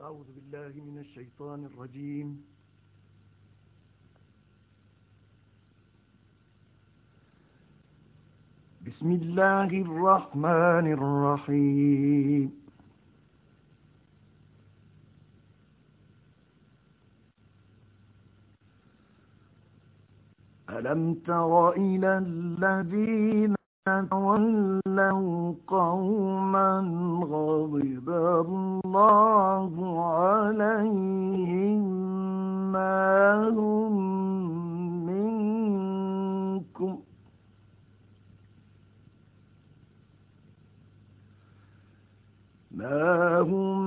أعوذ بالله من الشيطان الرجيم. بسم الله الرحمن الرحيم. ألم تر إلى الذين تولوا قوما غضب الله عليهم ما هم منكم ما هم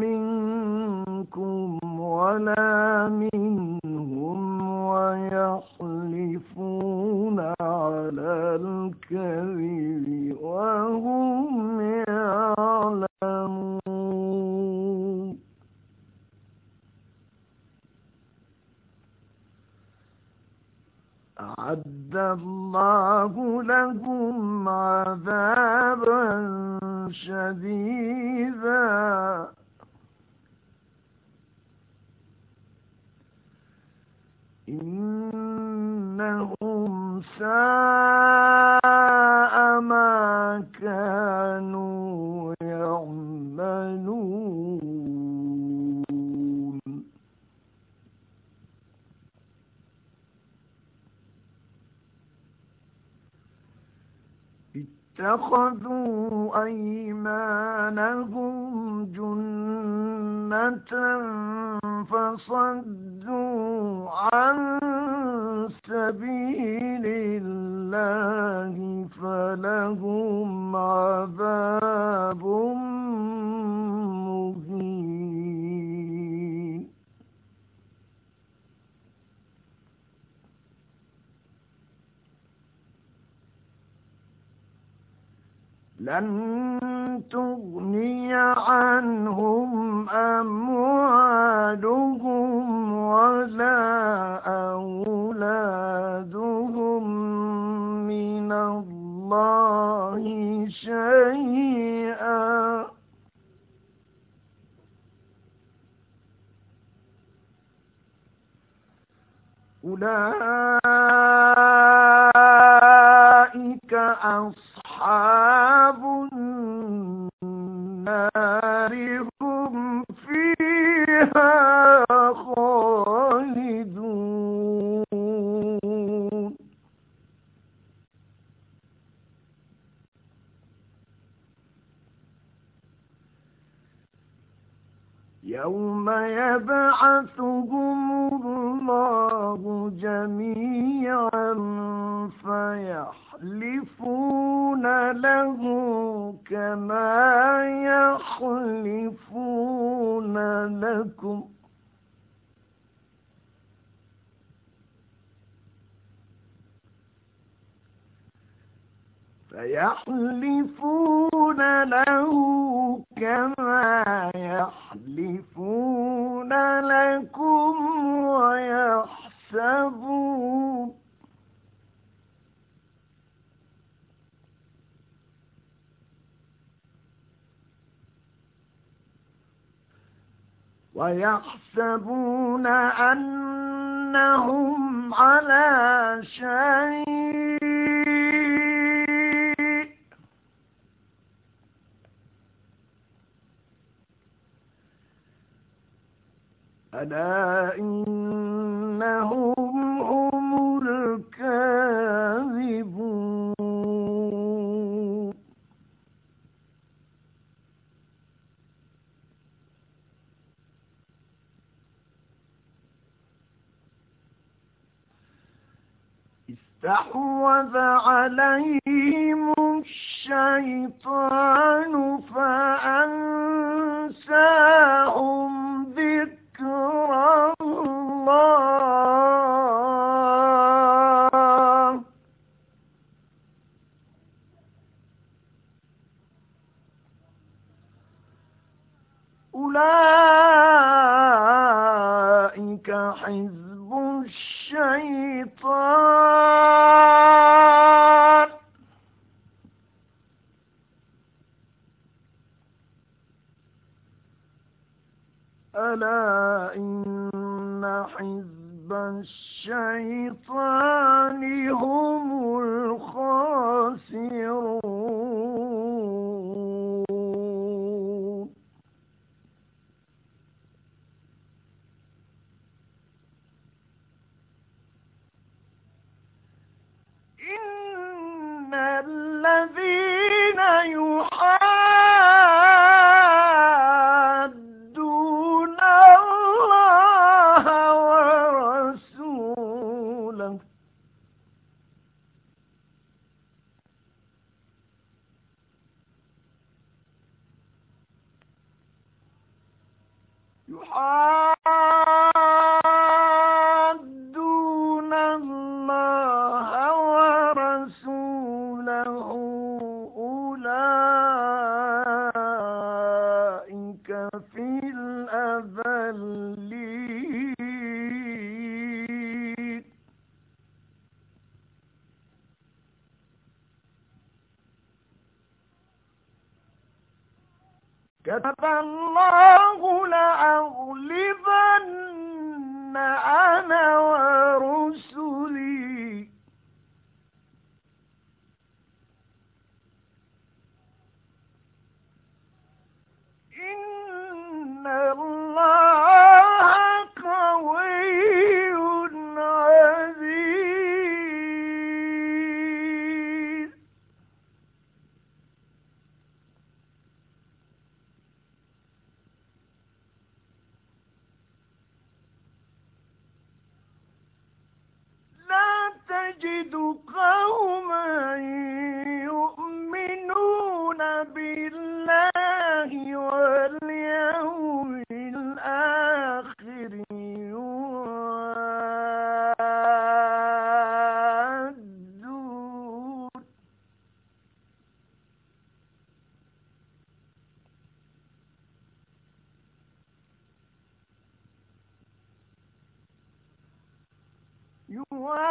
منكم ولا منهم ويحلفون على فصدوا عن سبيل الله فلهم عذاب مهين. لن تغني عنهم أموالهم ولا أولادهم من الله شيئا أولئك أصحاب ويحسبون أنهم على شيء. ألا إنهم الذين You are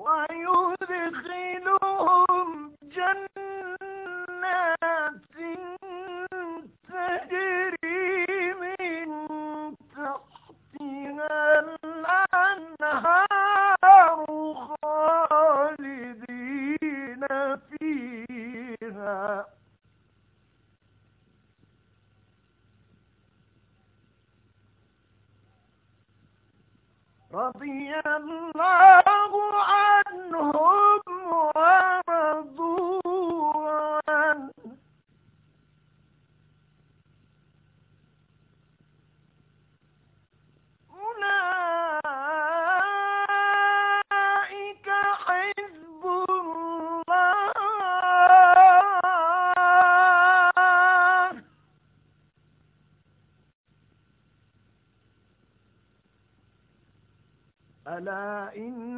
ويدخلهم إن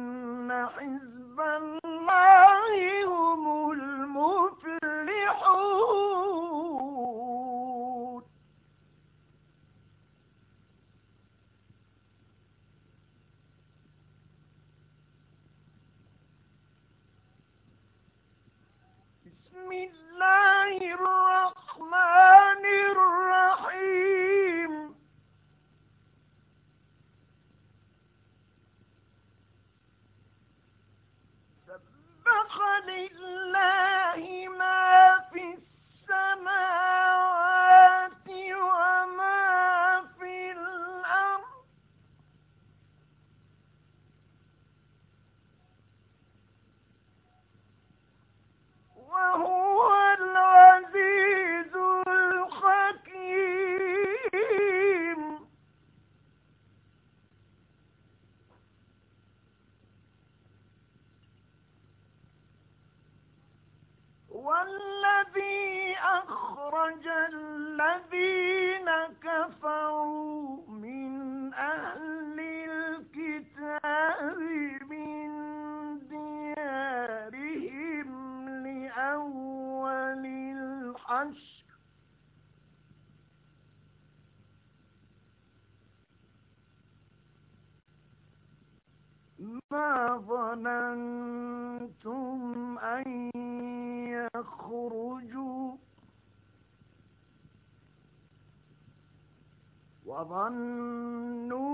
وظنوا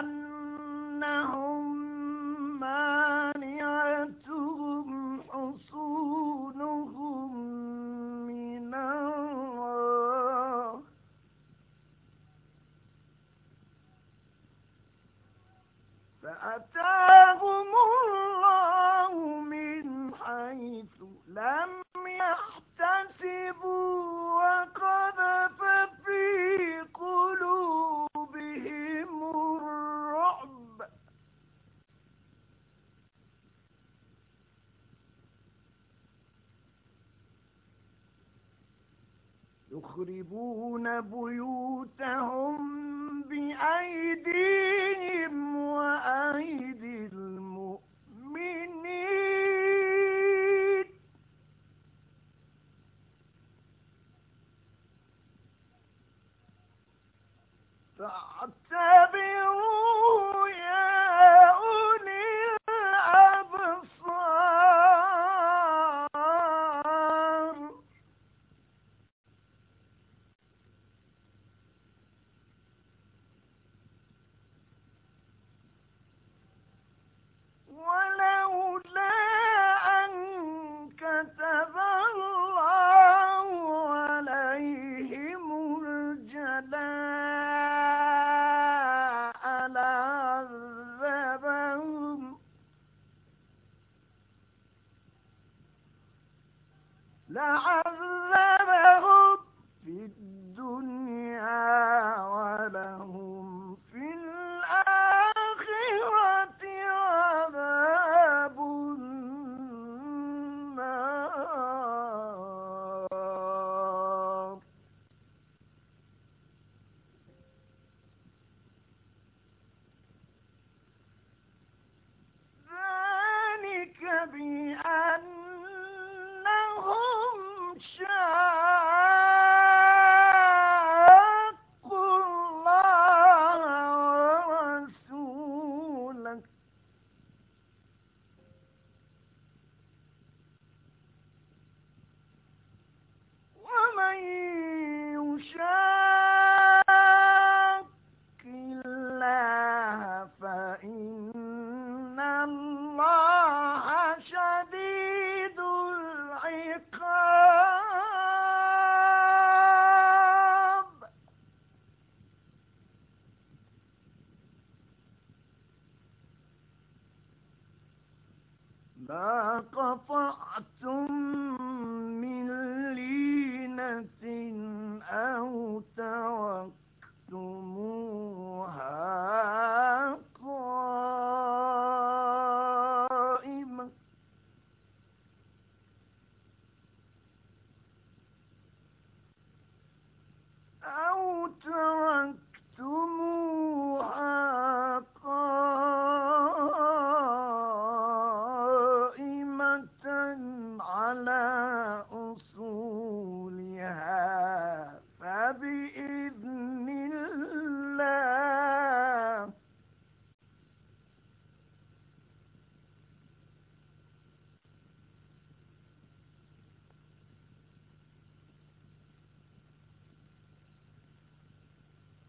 أنهم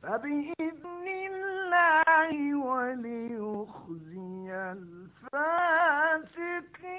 فبإذن الله وليخزي الفاسقين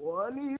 我的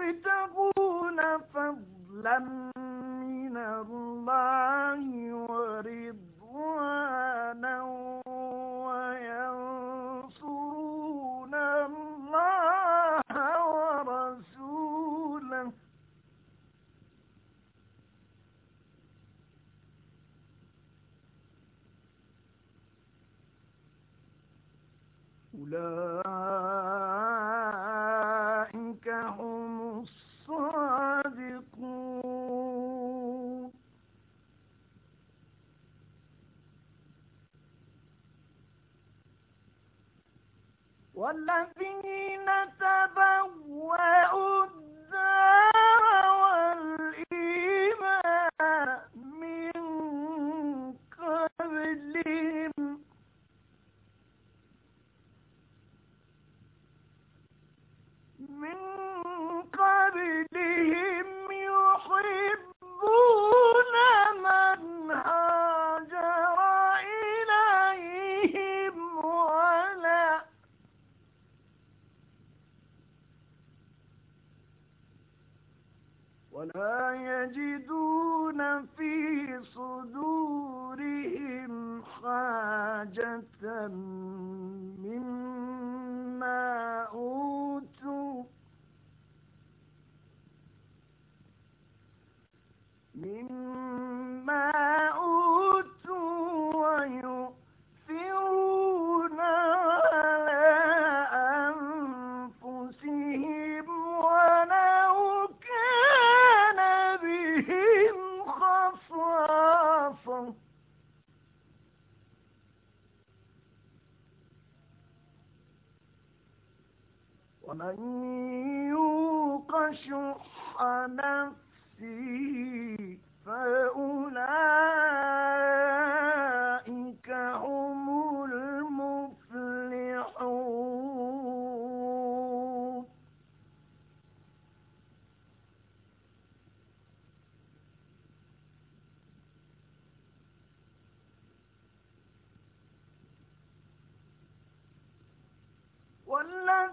يبتغون فضلا والذين تبوأوا من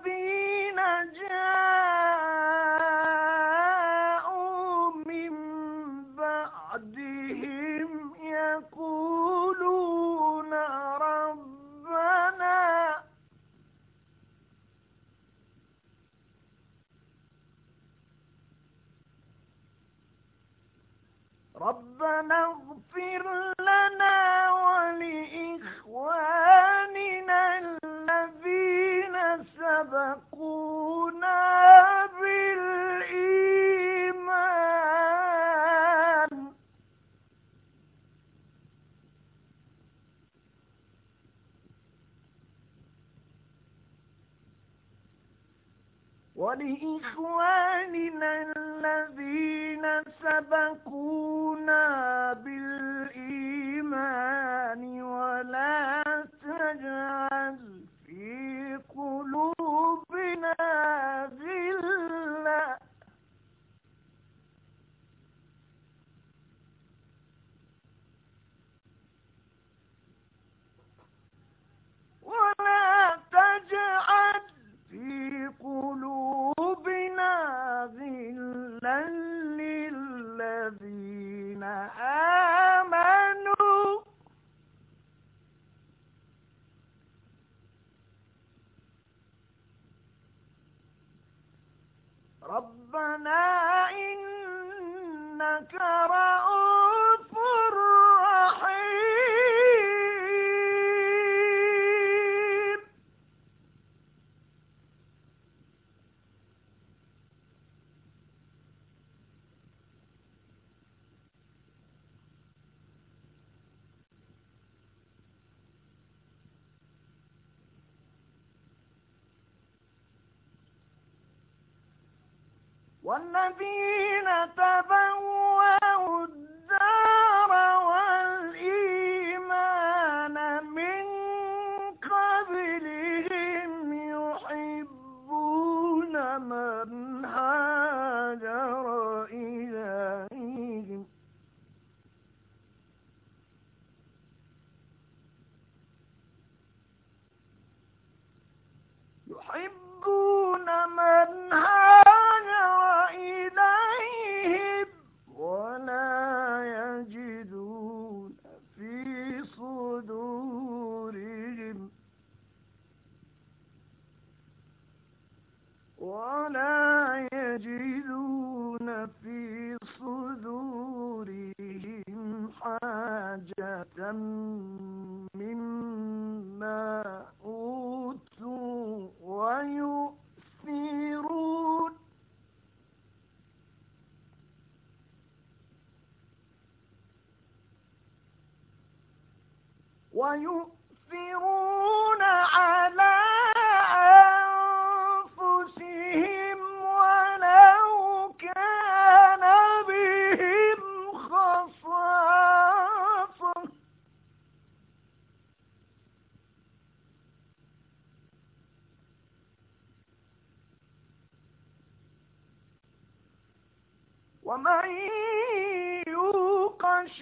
والذين والذين تبوأوا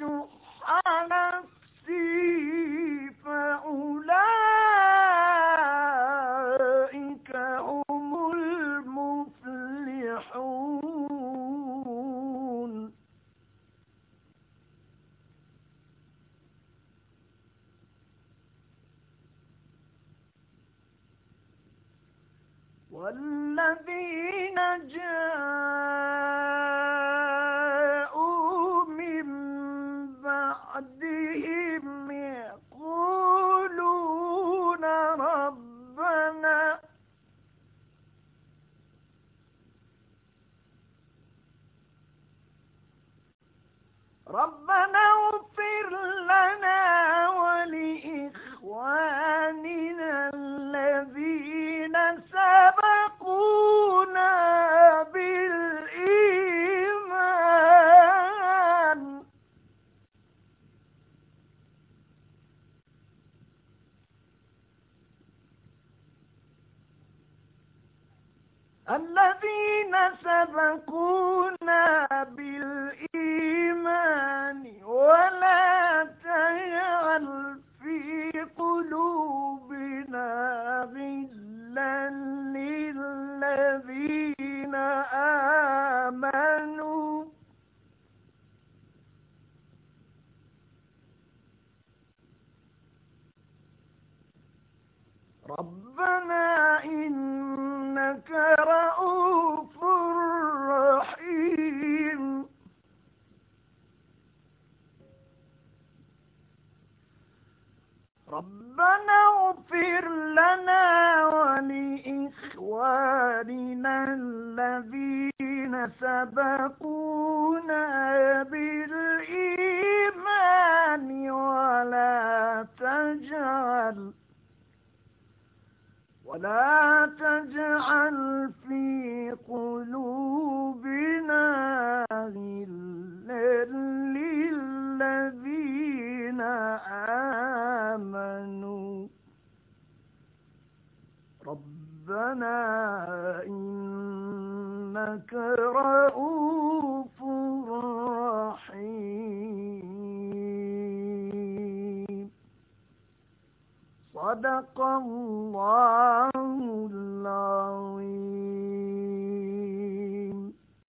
يوق ربنا اغفر لنا ولإخواننا الذين سبقونا بالإيمان ولا تجعل ولا تجعل في قلوبنا غلا الذين آمنوا. ربنا إنك رؤوف رحيم. صدق الله العظيم.